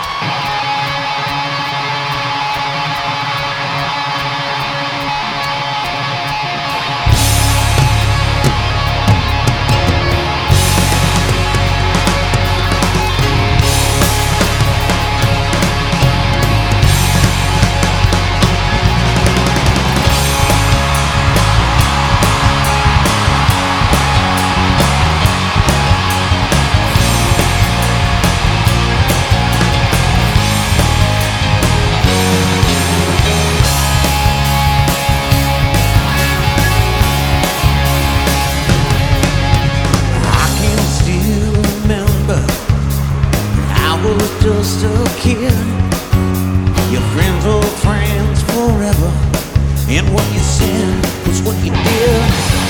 Bye. kid. Your friends were friends forever, and what you said was what you did.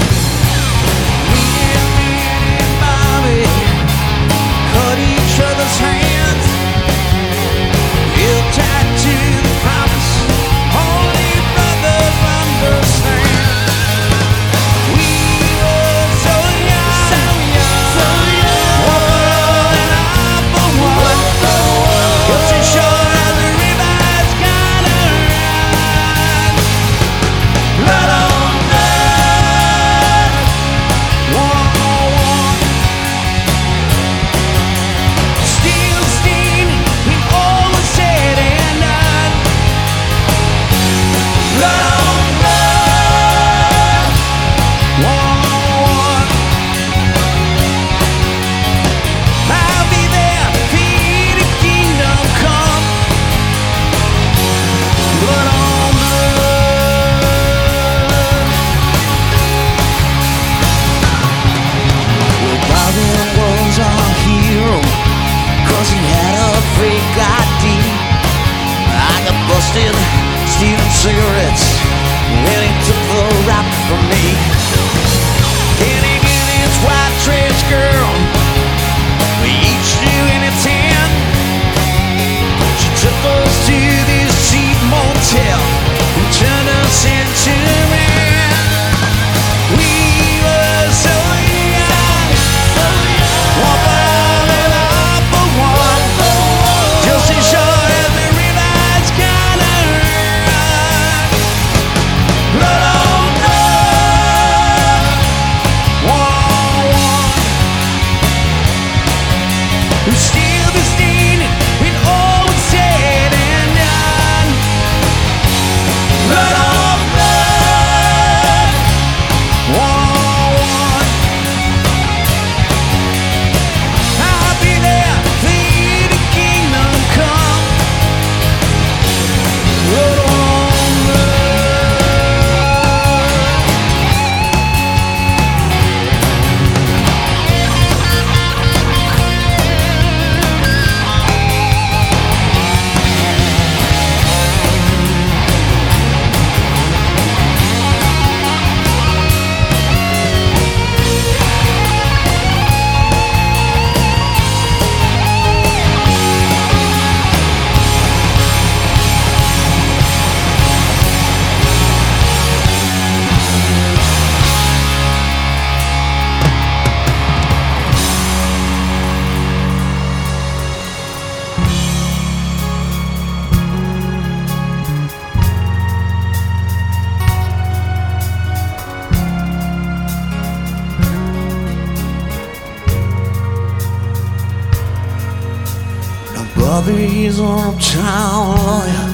Bobby's an uptown lawyer,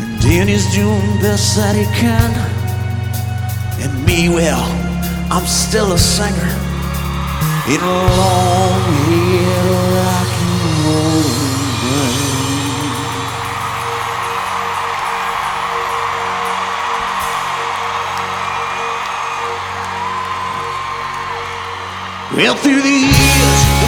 and Denny's doing best that he can. And me, well, I'm still a singer in a long year rock and roll band. Well, through the years.